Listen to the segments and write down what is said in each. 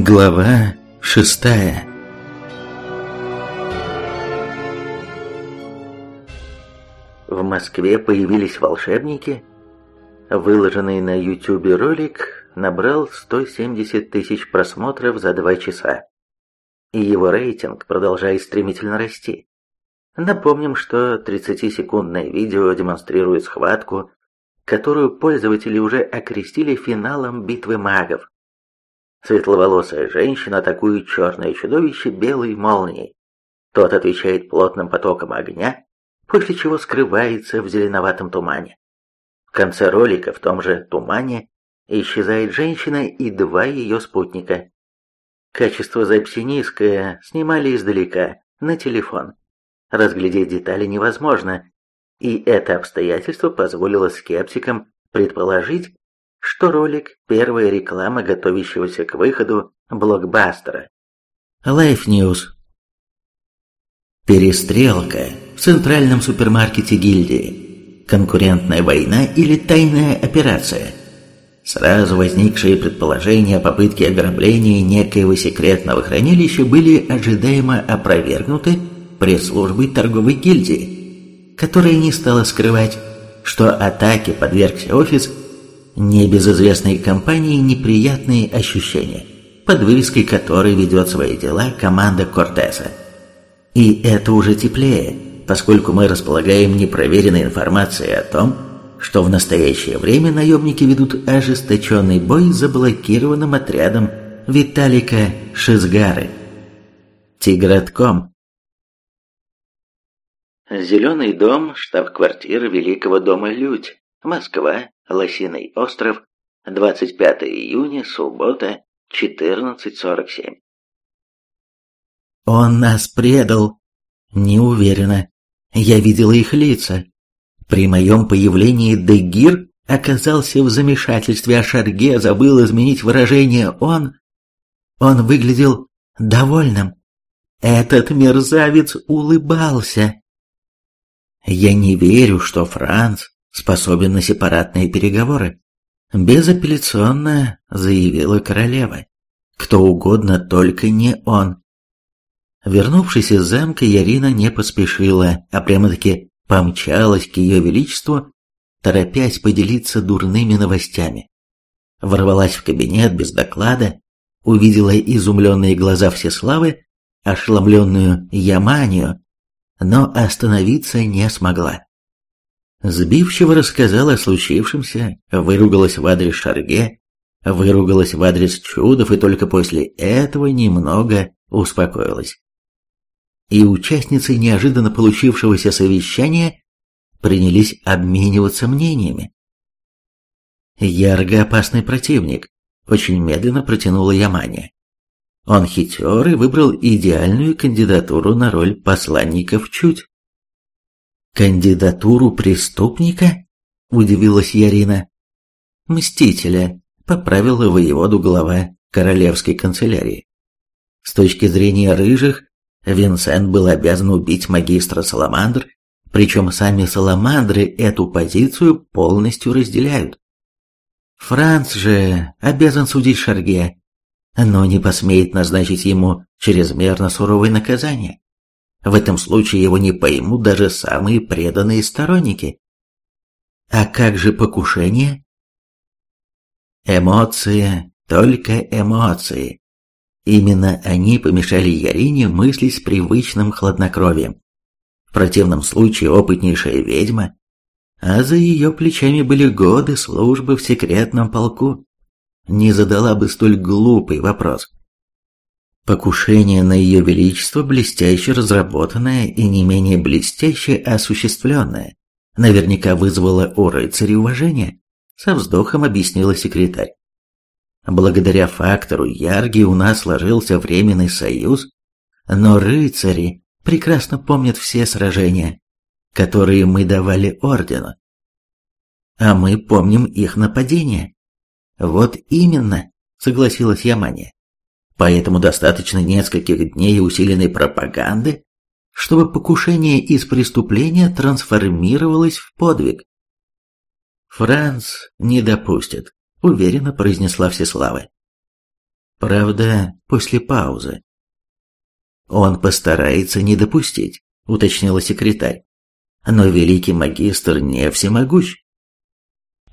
Глава шестая В Москве появились волшебники. Выложенный на ютубе ролик набрал 170 тысяч просмотров за два часа. И его рейтинг продолжает стремительно расти. Напомним, что 30-секундное видео демонстрирует схватку, которую пользователи уже окрестили финалом битвы магов. Светловолосая женщина атакует черное чудовище белой молнией. Тот отвечает плотным потоком огня, после чего скрывается в зеленоватом тумане. В конце ролика в том же тумане исчезает женщина и два ее спутника. Качество записи низкое, снимали издалека, на телефон. Разглядеть детали невозможно, и это обстоятельство позволило скептикам предположить, что ролик – первая реклама готовящегося к выходу блокбастера. Life News Перестрелка в центральном супермаркете гильдии. Конкурентная война или тайная операция. Сразу возникшие предположения о попытке ограбления некоего секретного хранилища были ожидаемо опровергнуты пресс-службой торговой гильдии, которая не стала скрывать, что атаке подвергся офис небезызвестной компании неприятные ощущения, под вывеской которой ведет свои дела команда Кортеса. И это уже теплее, поскольку мы располагаем непроверенной информацией о том, что в настоящее время наемники ведут ожесточенный бой с заблокированным отрядом Виталика Шизгары. Тигратком. Зеленый дом, штаб-квартира Великого дома Людь, Москва, Лосиный остров, 25 июня, суббота, 14.47. Он нас предал. Не уверена. Я видела их лица. При моем появлении Дегир оказался в замешательстве, а Шарге забыл изменить выражение «он». Он выглядел довольным. Этот мерзавец улыбался. Я не верю, что Франц способен на сепаратные переговоры. Безапелляционно заявила королева. Кто угодно, только не он. Вернувшись из замка, Ярина не поспешила, а прямо-таки помчалась к ее величеству, торопясь поделиться дурными новостями. Ворвалась в кабинет без доклада, увидела изумленные глаза Всеславы, ошеломленную Яманию, но остановиться не смогла. Сбивчиво рассказала о случившемся, выругалась в адрес Шарге, выругалась в адрес Чудов и только после этого немного успокоилась. И участницы неожиданно получившегося совещания принялись обмениваться мнениями. Ярго опасный противник, очень медленно протянула Ямания. Он хитер и выбрал идеальную кандидатуру на роль посланника в чуть. «Кандидатуру преступника?» – удивилась Ярина. «Мстителя», – поправила воеводу глава королевской канцелярии. С точки зрения рыжих, Винсент был обязан убить магистра Саламандр, причем сами Саламандры эту позицию полностью разделяют. Франц же обязан судить Шарге, но не посмеет назначить ему чрезмерно суровое наказание. В этом случае его не поймут даже самые преданные сторонники. А как же покушение? Эмоции, только эмоции. Именно они помешали Ярине мыслить с привычным хладнокровием. В противном случае опытнейшая ведьма, а за ее плечами были годы службы в секретном полку, не задала бы столь глупый вопрос. Покушение на ее величество блестяще разработанное и не менее блестяще осуществленное. Наверняка вызвало у рыцаря уважение, со вздохом объяснила секретарь. Благодаря фактору Ярги у нас сложился временный союз, но рыцари прекрасно помнят все сражения, которые мы давали ордену. А мы помним их нападения. Вот именно, согласилась Ямания. Поэтому достаточно нескольких дней усиленной пропаганды, чтобы покушение из преступления трансформировалось в подвиг. «Франц не допустит», — уверенно произнесла Всеслава. Правда, после паузы. Он постарается не допустить, уточнила секретарь. Но великий магистр не всемогущ.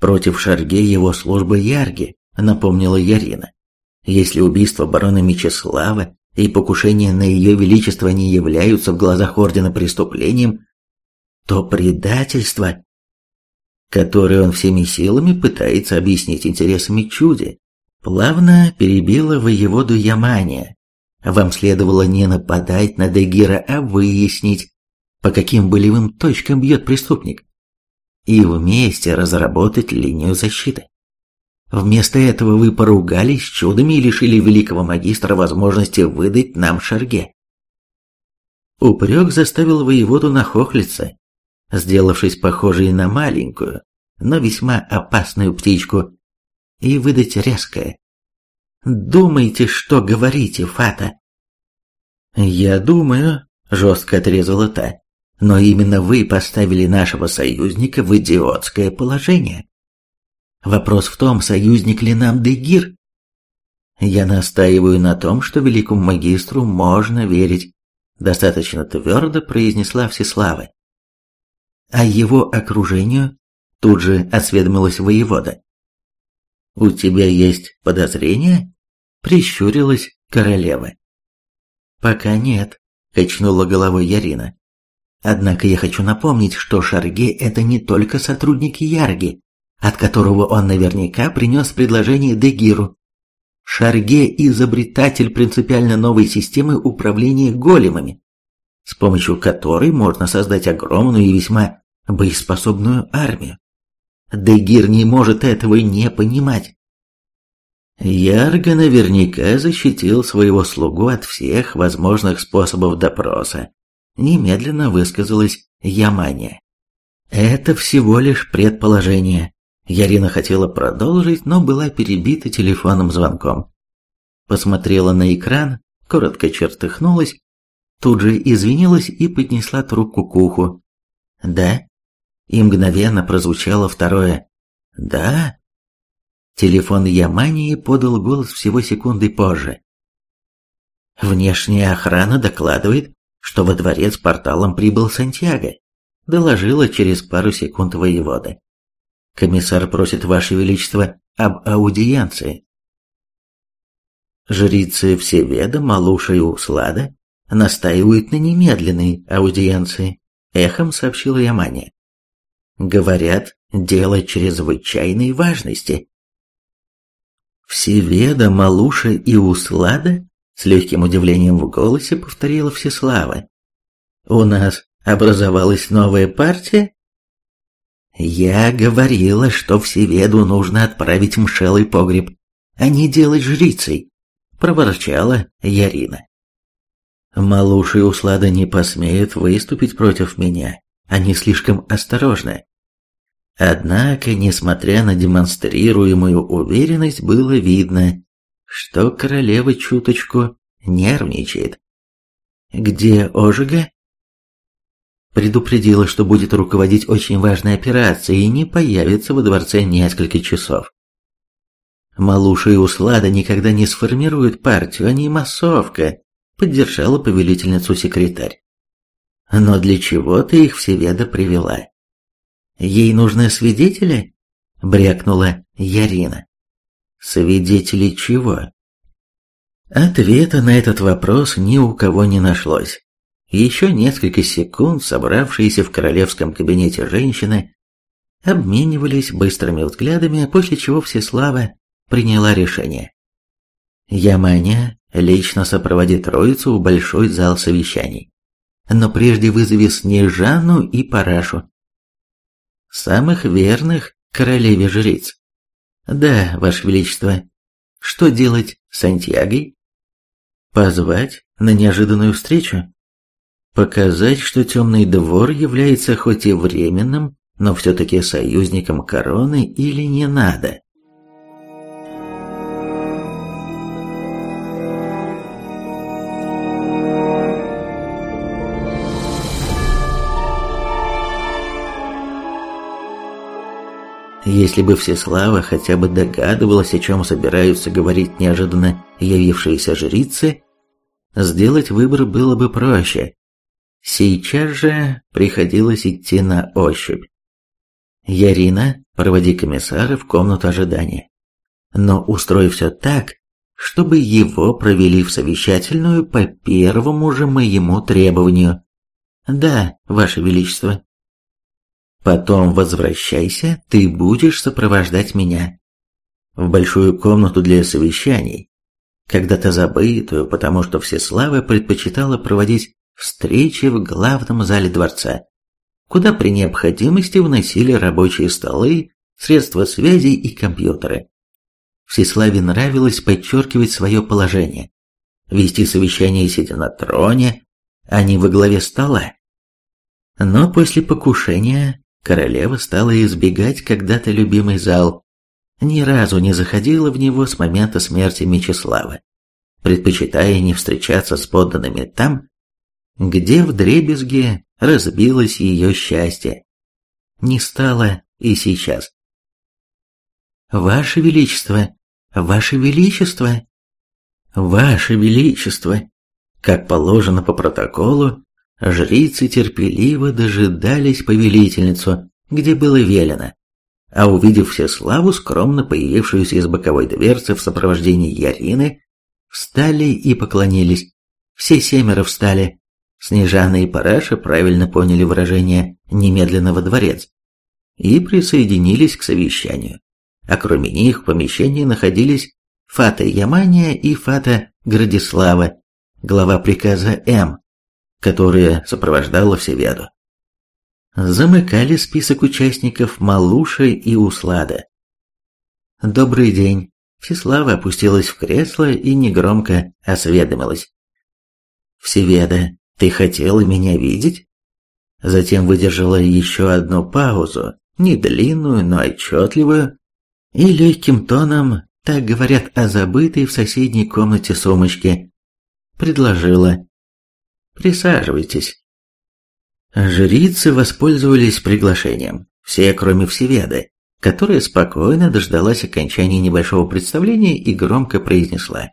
Против Шарге его служба Ярги, напомнила Ярина. Если убийство барона Мечислава и покушение на ее величество не являются в глазах ордена преступлением, то предательство, которое он всеми силами пытается объяснить интересами чуди, плавно перебило воеводу Ямания. Вам следовало не нападать на Дегира, а выяснить, по каким болевым точкам бьет преступник, и вместе разработать линию защиты. Вместо этого вы поругались чудами и лишили великого магистра возможности выдать нам Шарге. Упрек заставил воеводу нахохлиться, сделавшись похожей на маленькую, но весьма опасную птичку, и выдать резкое. «Думайте, что говорите, Фата!» «Я думаю», — жестко отрезала та, «но именно вы поставили нашего союзника в идиотское положение. Вопрос в том, союзник ли нам Дегир. Я настаиваю на том, что великому магистру можно верить, достаточно твердо произнесла Всеслава. А его окружению тут же осведомилась воевода. «У тебя есть подозрения?» – прищурилась королева. «Пока нет», – качнула головой Ярина. «Однако я хочу напомнить, что Шарге – это не только сотрудники Ярги, от которого он наверняка принес предложение Дегиру. Шарге – изобретатель принципиально новой системы управления големами, с помощью которой можно создать огромную и весьма боеспособную армию. Дегир не может этого не понимать. Ярго наверняка защитил своего слугу от всех возможных способов допроса. Немедленно высказалась Ямания. Это всего лишь предположение. Ярина хотела продолжить, но была перебита телефонным звонком. Посмотрела на экран, коротко чертыхнулась, тут же извинилась и поднесла трубку к уху. «Да?» И мгновенно прозвучало второе «Да?» Телефон Ямании подал голос всего секунды позже. «Внешняя охрана докладывает, что во дворец порталом прибыл Сантьяго», доложила через пару секунд воевода. Комиссар просит Ваше Величество об аудиенции. Жрицы Всеведа, Малуша и Услада настаивают на немедленной аудиенции, эхом сообщила Ямания. Говорят, дело чрезвычайной важности. Всеведа, Малуша и Услада с легким удивлением в голосе повторила Всеслава. У нас образовалась новая партия? «Я говорила, что Всеведу нужно отправить в мшелый погреб, а не делать жрицей», — проворчала Ярина. «Малуш и Услада не посмеют выступить против меня, они слишком осторожны». Однако, несмотря на демонстрируемую уверенность, было видно, что королева чуточку нервничает. «Где Ожига?» Предупредила, что будет руководить очень важной операцией и не появится во дворце несколько часов. Малуша и Услада никогда не сформируют партию, они массовка, поддержала повелительницу секретарь. Но для чего ты их всеведа привела? Ей нужны свидетели? брякнула Ярина. Свидетели чего? Ответа на этот вопрос ни у кого не нашлось. Еще несколько секунд собравшиеся в королевском кабинете женщины обменивались быстрыми взглядами, после чего Всеслава приняла решение. Яманя лично сопроводит троицу в большой зал совещаний. Но прежде вызови Снежану и Парашу. Самых верных королеве жриц. Да, Ваше Величество. Что делать с Сантьягой? Позвать на неожиданную встречу? Показать, что Темный двор является хоть и временным, но все-таки союзником короны или не надо? Если бы Всеслава хотя бы догадывалась, о чем собираются говорить неожиданно явившиеся жрицы, сделать выбор было бы проще. Сейчас же приходилось идти на ощупь. Ярина, проводи комиссара в комнату ожидания. Но устрой все так, чтобы его провели в совещательную по первому же моему требованию. Да, Ваше Величество. Потом возвращайся, ты будешь сопровождать меня. В большую комнату для совещаний, когда-то забытую, потому что Всеслава предпочитала проводить встречи в главном зале дворца, куда при необходимости вносили рабочие столы, средства связи и компьютеры. Всеславе нравилось подчеркивать свое положение, вести совещание сидя на троне, а не во главе стола. Но после покушения королева стала избегать когда-то любимый зал, ни разу не заходила в него с момента смерти Мечислава, предпочитая не встречаться с подданными там, где в дребезге разбилось ее счастье. Не стало и сейчас. «Ваше Величество! Ваше Величество!» «Ваше Величество!» Как положено по протоколу, Жрицы терпеливо дожидались повелительницу, где было велено, а увидев все славу, скромно появившуюся из боковой дверцы в сопровождении Ярины, встали и поклонились. Все семеро встали. Снежана и Параша правильно поняли выражение «немедленно дворец» и присоединились к совещанию. А кроме них в помещении находились Фата Ямания и Фата Градислава, глава приказа М, которая сопровождала Всеведу. Замыкали список участников Малуша и Услада. «Добрый день!» Всеслава опустилась в кресло и негромко осведомилась. «Всеведа, ты хотела меня видеть?» Затем выдержала еще одну паузу, не длинную, но отчетливую, и легким тоном, так говорят о забытой в соседней комнате сумочке, предложила. Присаживайтесь. Жрицы воспользовались приглашением, все кроме Всеведы, которая спокойно дождалась окончания небольшого представления и громко произнесла.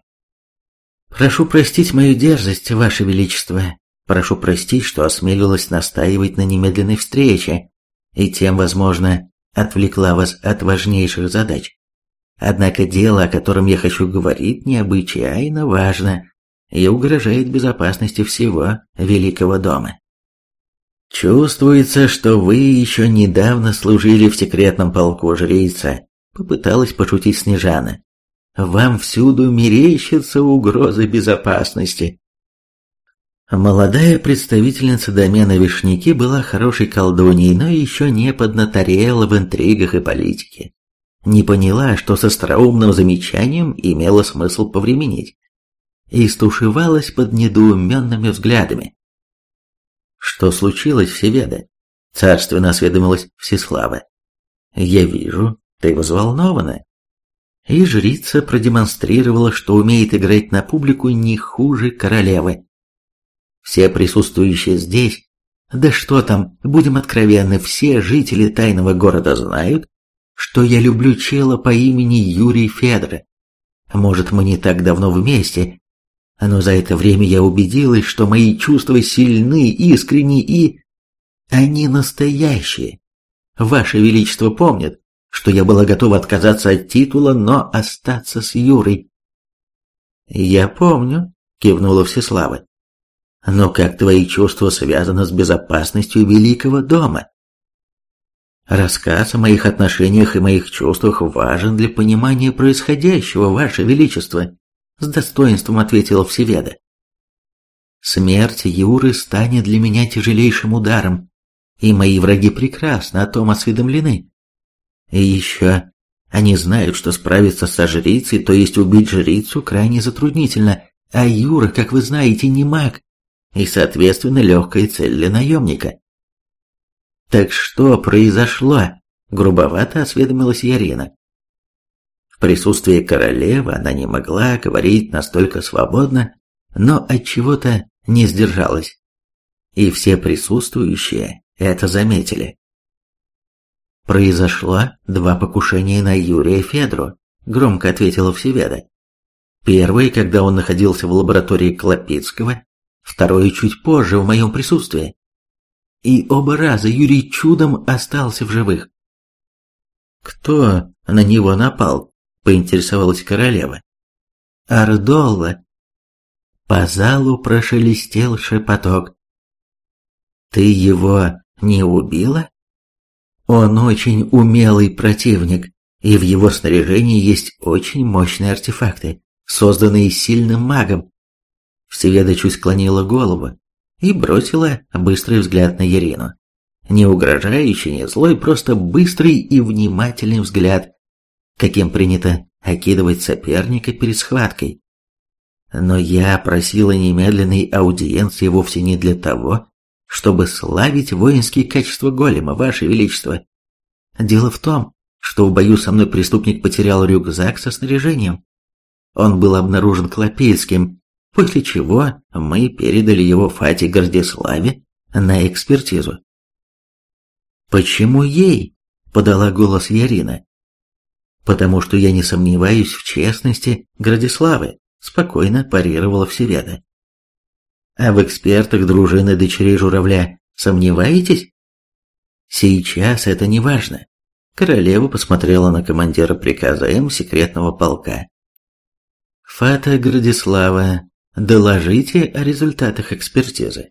«Прошу простить мою дерзость, Ваше Величество. Прошу простить, что осмелилась настаивать на немедленной встрече, и тем, возможно, отвлекла вас от важнейших задач. Однако дело, о котором я хочу говорить, необычайно важно, и угрожает безопасности всего Великого дома. Чувствуется, что вы еще недавно служили в секретном полку жрица, попыталась пошутить Снежана. Вам всюду мерещится угроза безопасности. Молодая представительница домена Вишняки была хорошей колдуньей, но еще не поднаторела в интригах и политике. Не поняла, что с остроумным замечанием имело смысл повременить и стушевалась под недоуменными взглядами. «Что случилось, Всеведа?» — царственно осведомилась Всеслава. «Я вижу, ты взволнована». И жрица продемонстрировала, что умеет играть на публику не хуже королевы. Все присутствующие здесь, да что там, будем откровенны, все жители тайного города знают, что я люблю чела по имени Юрий Федора. Может, мы не так давно вместе, но за это время я убедилась, что мои чувства сильны, искренни и... Они настоящие. Ваше Величество помнит, что я была готова отказаться от титула, но остаться с Юрой. «Я помню», — кивнула Всеслава. «Но как твои чувства связаны с безопасностью Великого дома?» «Рассказ о моих отношениях и моих чувствах важен для понимания происходящего, Ваше Величество», с достоинством ответила Всеведа. Смерть Юры станет для меня тяжелейшим ударом, и мои враги прекрасно о том осведомлены. И еще они знают, что справиться со жрицей, то есть убить жрицу, крайне затруднительно, а Юра, как вы знаете, не маг, и, соответственно, легкая цель для наемника. «Так что произошло?» – грубовато осведомилась Ярина присутствии королевы она не могла говорить настолько свободно, но от чего-то не сдержалась. И все присутствующие это заметили. Произошло два покушения на Юрия Федру, громко ответила Всеведа. Первое, когда он находился в лаборатории Клопицкого, второе чуть позже в моем присутствии. И оба раза Юрий чудом остался в живых. «Кто на него напал?» – поинтересовалась королева. «Ардолла». По залу прошелестел шепоток. «Ты его не убила?» Он очень умелый противник, и в его снаряжении есть очень мощные артефакты, созданные сильным магом. Всеведа чуть склонила голову и бросила быстрый взгляд на Ярину. Не угрожающий, не злой, просто быстрый и внимательный взгляд, каким принято окидывать соперника перед схваткой. Но я просила немедленной аудиенции вовсе не для того, чтобы славить воинские качества голема, ваше величество. Дело в том, что в бою со мной преступник потерял рюкзак со снаряжением. Он был обнаружен Клопейским, после чего мы передали его Фате Гордеславе на экспертизу. «Почему ей?» – подала голос Ярина. «Потому что я не сомневаюсь в честности Градиславы», – спокойно парировала Всеведа. А в экспертах дружины дочерей журавля сомневаетесь? Сейчас это не важно. Королева посмотрела на командира приказа М секретного полка. Фата Градислава, доложите о результатах экспертизы.